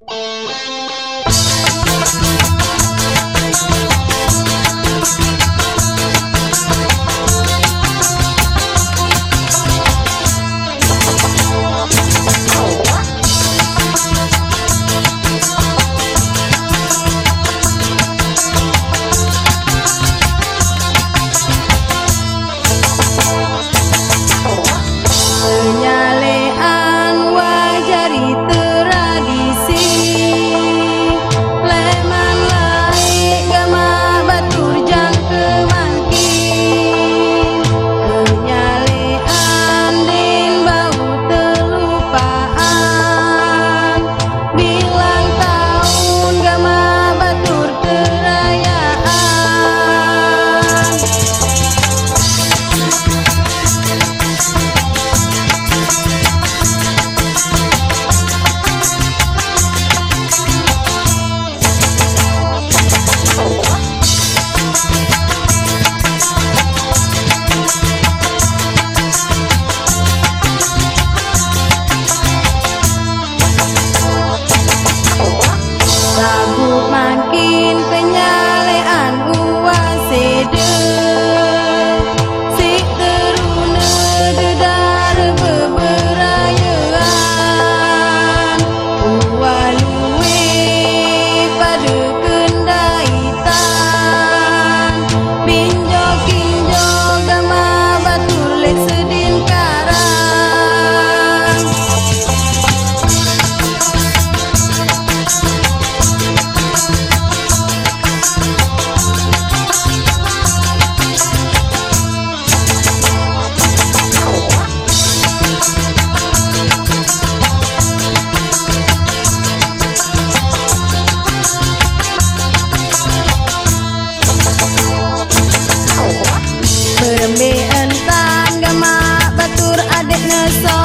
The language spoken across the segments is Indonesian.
you 알았어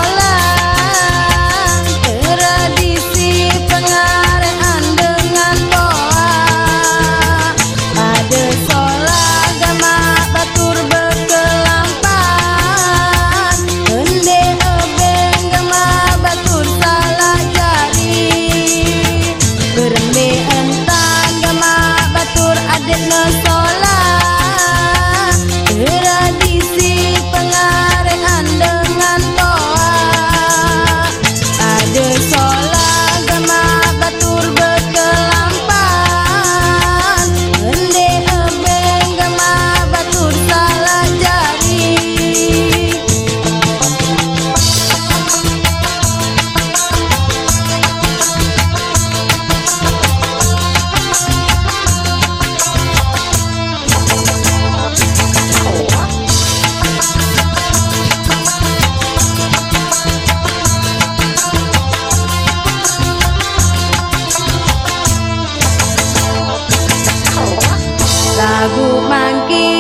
की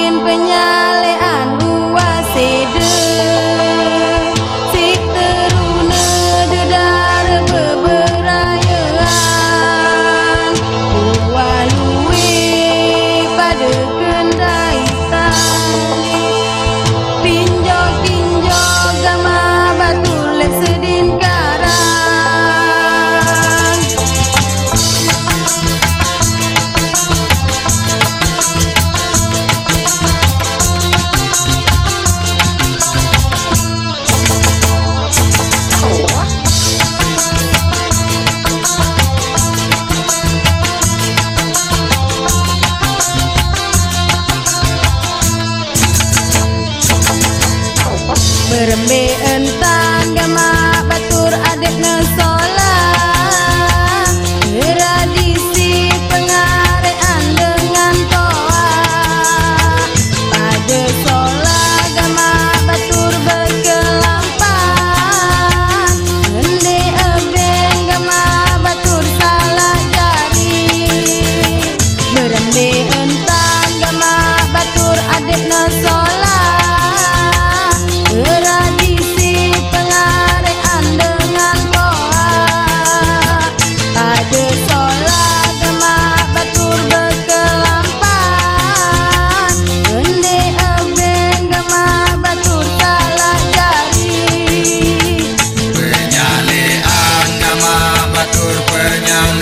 berembe entang gama batur adet nesola Tradisi pengarean dengan toa. Pada sola gama batur berkelampan Ende ebeng gama batur salah jari. Berembe entang gama batur adik nesola word now.